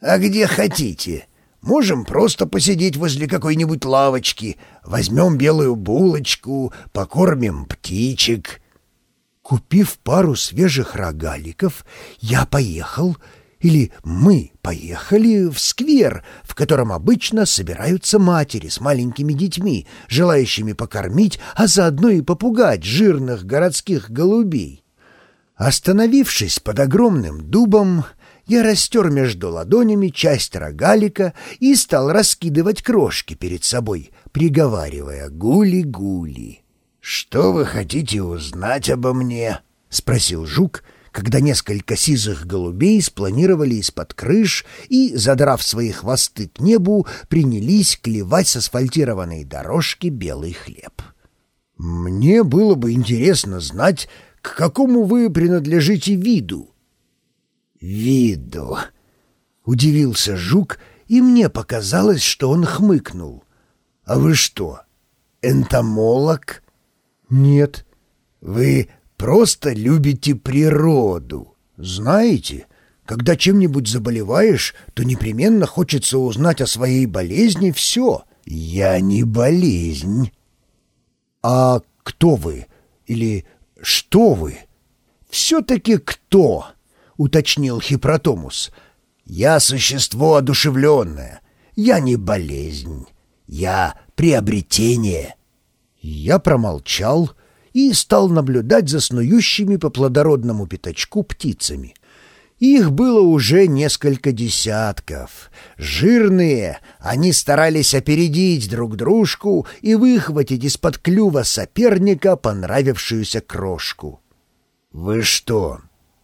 «А где хотите. Можем просто посидеть возле какой-нибудь лавочки, возьмем белую булочку, покормим птичек». Купив пару свежих рогаликов, я поехал, или мы поехали в сквер, в котором обычно собираются матери с маленькими детьми, желающими покормить, а заодно и попугать жирных городских голубей. Остановившись под огромным дубом, я растер между ладонями часть рогалика и стал раскидывать крошки перед собой, приговаривая «гули-гули». «Что вы хотите узнать обо мне?» — спросил жук, когда несколько сизых голубей спланировали из-под крыш и, задрав свои хвосты к небу, принялись клевать с асфальтированной дорожки белый хлеб. «Мне было бы интересно знать, к какому вы принадлежите виду?» Виду?» — удивился жук, и мне показалось, что он хмыкнул. «А вы что, энтомолог?» «Нет». «Вы просто любите природу. Знаете, когда чем-нибудь заболеваешь, то непременно хочется узнать о своей болезни все». «Я не болезнь». «А кто вы? Или что вы?» «Все-таки кто?» — уточнил Хипротомус. «Я существо одушевленное. Я не болезнь. Я приобретение». Я промолчал и стал наблюдать за снующими по плодородному пятачку птицами. Их было уже несколько десятков. Жирные, они старались опередить друг дружку и выхватить из-под клюва соперника понравившуюся крошку. «Вы что,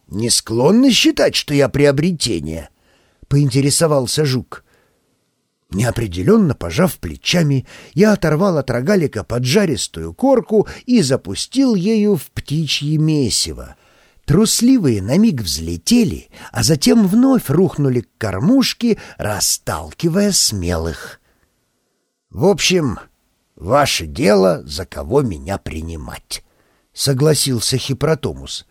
не склонны считать, что я приобретение?» — поинтересовался жук. Неопределенно пожав плечами, я оторвал от рогалика поджаристую корку и запустил ею в птичье месиво. Трусливые на миг взлетели, а затем вновь рухнули к кормушке, расталкивая смелых. «В общем, ваше дело, за кого меня принимать», — согласился Хипротомус.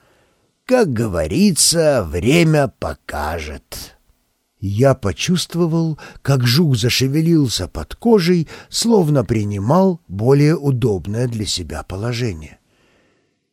Как говорится, время покажет. Я почувствовал, как жук зашевелился под кожей, словно принимал более удобное для себя положение.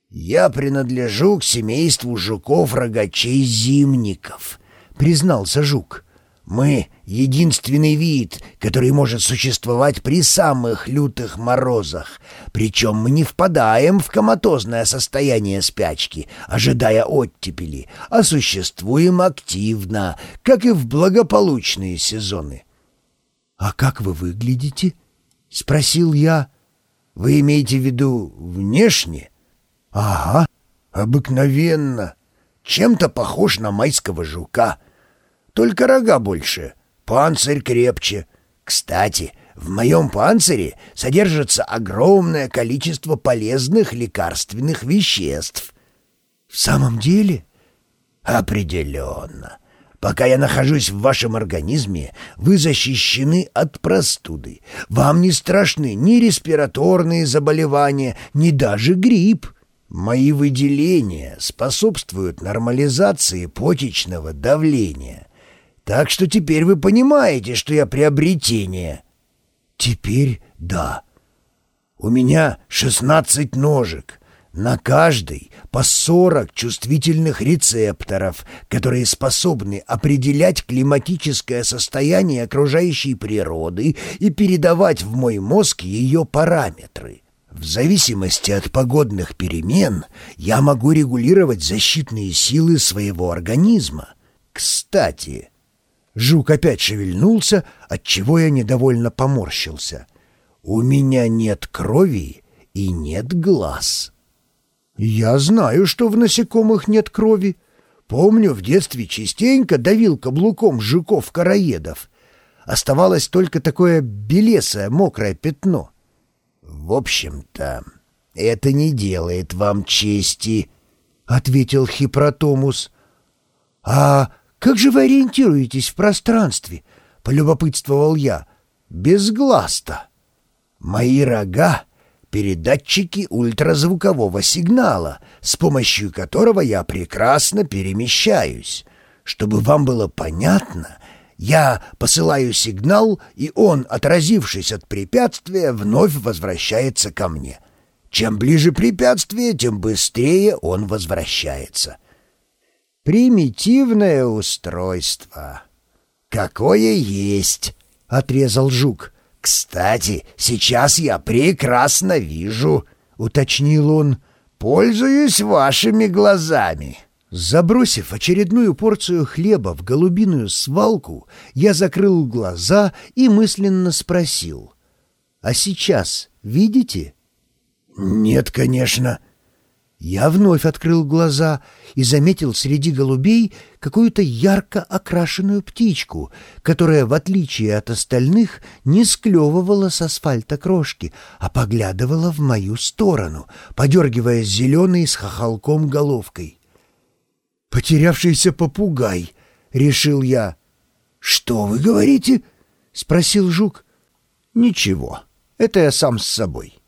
«Я принадлежу к семейству жуков-рогачей-зимников», — признался жук. Мы — единственный вид, который может существовать при самых лютых морозах. Причем мы не впадаем в коматозное состояние спячки, ожидая оттепели, а существуем активно, как и в благополучные сезоны. — А как вы выглядите? — спросил я. — Вы имеете в виду внешне? — Ага. — Обыкновенно. Чем-то похож на майского жука — только рога больше, панцирь крепче. Кстати, в моем панцире содержится огромное количество полезных лекарственных веществ. В самом деле? Определенно. Пока я нахожусь в вашем организме, вы защищены от простуды. Вам не страшны ни респираторные заболевания, ни даже грипп. Мои выделения способствуют нормализации почечного давления. Так что теперь вы понимаете, что я приобретение. Теперь да. У меня шестнадцать ножек. На каждой по сорок чувствительных рецепторов, которые способны определять климатическое состояние окружающей природы и передавать в мой мозг ее параметры. В зависимости от погодных перемен я могу регулировать защитные силы своего организма. Кстати, Жук опять шевельнулся, отчего я недовольно поморщился. «У меня нет крови и нет глаз». «Я знаю, что в насекомых нет крови. Помню, в детстве частенько давил каблуком жуков-караедов. Оставалось только такое белесое мокрое пятно». «В общем-то, это не делает вам чести», — ответил Хипротомус. «А «Как же вы ориентируетесь в пространстве?» — полюбопытствовал я. «Без глаз-то». «Мои рога — передатчики ультразвукового сигнала, с помощью которого я прекрасно перемещаюсь. Чтобы вам было понятно, Я посылаю сигнал, и он, отразившись от препятствия, вновь возвращается ко мне. Чем ближе препятствие, тем быстрее он возвращается. Примитивное устройство. Какое есть, — отрезал жук. Кстати, сейчас я прекрасно вижу, — уточнил он. Пользуюсь вашими глазами. Забросив очередную порцию хлеба в голубиную свалку, я закрыл глаза и мысленно спросил. «А сейчас видите?» «Нет, конечно». Я вновь открыл глаза и заметил среди голубей какую-то ярко окрашенную птичку, которая, в отличие от остальных, не склевывала с асфальта крошки, а поглядывала в мою сторону, подергивая зеленой с хохолком головкой. «Потерявшийся попугай», — решил я. «Что вы говорите?» — спросил жук. «Ничего, это я сам с собой».